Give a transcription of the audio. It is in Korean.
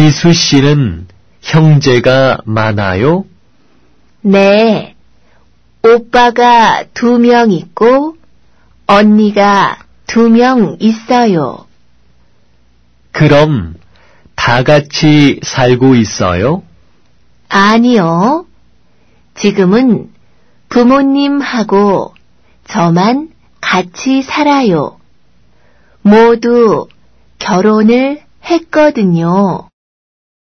지수 씨는 형제가 많아요? 네. 오빠가 두 명 있고 언니가 두 명 있어요. 그럼 다 같이 살고 있어요? 아니요. 지금은 부모님하고 저만 같이 살아요. 모두 결혼을 했거든요.